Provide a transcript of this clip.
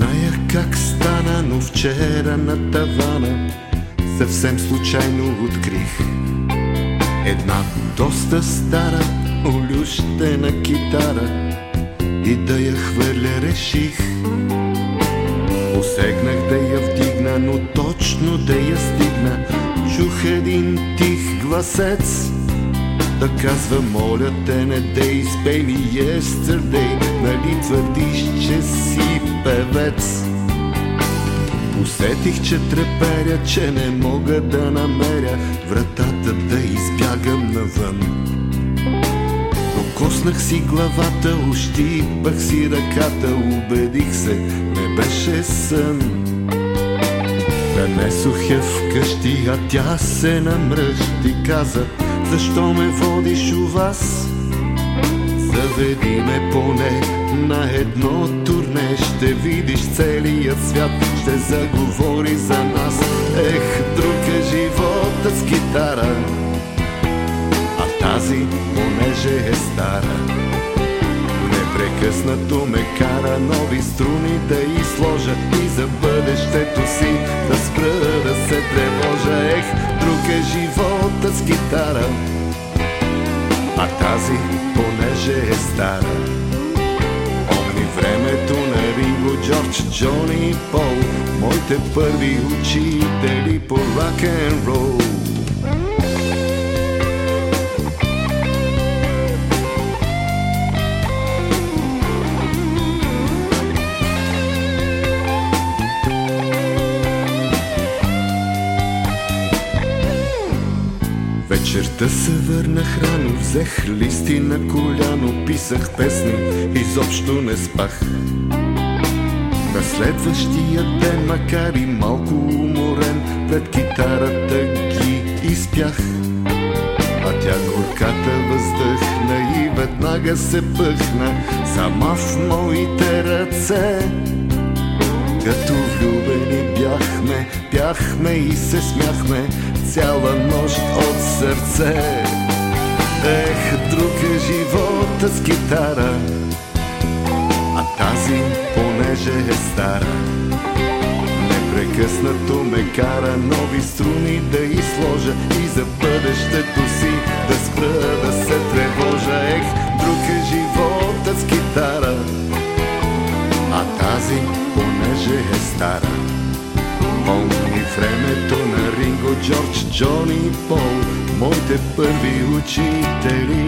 зная как стана, но вчера на тавана съвсем случайно открих. Една доста стара олющена китара и да я хвърля реших. Посегнах да я вдигна, но точно да я стигна, чух един тих гласец да казва, моля те, не дей, ми yesterday, нали твърдиш, че си певец? Усетих, че треперя, че не мога да намеря вратата да избягам навън. Докоснах си главата, ущипах си ръката, убедих се, не беше сън. Пренесох я вкъщи, а тя се намръщи, каза, защо ме водиш у вас? Заведи ме поне на едно турне. Ще видиш целият свят, ще заговори за нас. Ех, друг е живота с китара А тази, понеже е стара. Непрекъснато ме кара нови струни да изложа живота с китара а тази, понеже е стара. Помни времето на Ринго, Джордж, Джони и Пол, моите първи учители по рок-н-рол. Вечерта се върнах рано, взех листи на коляно, писах песни, изобщо не спах. На следващия ден, макар и малко уморен, пред китарата ги изпях. А тя горката въздъхна и веднага се пъхна сама в моите ръце. Като влюбени бяхме, бяхме и се смяхме цяла нощ от сърце. Ех, друг е живота с китара, а тази, понеже е стара, непрекъснато ме кара нови струни да изложа и за бъдещето си да спра да се тревожа. Ех, George, Johnny, Paul, Monte Pervi, uccideri.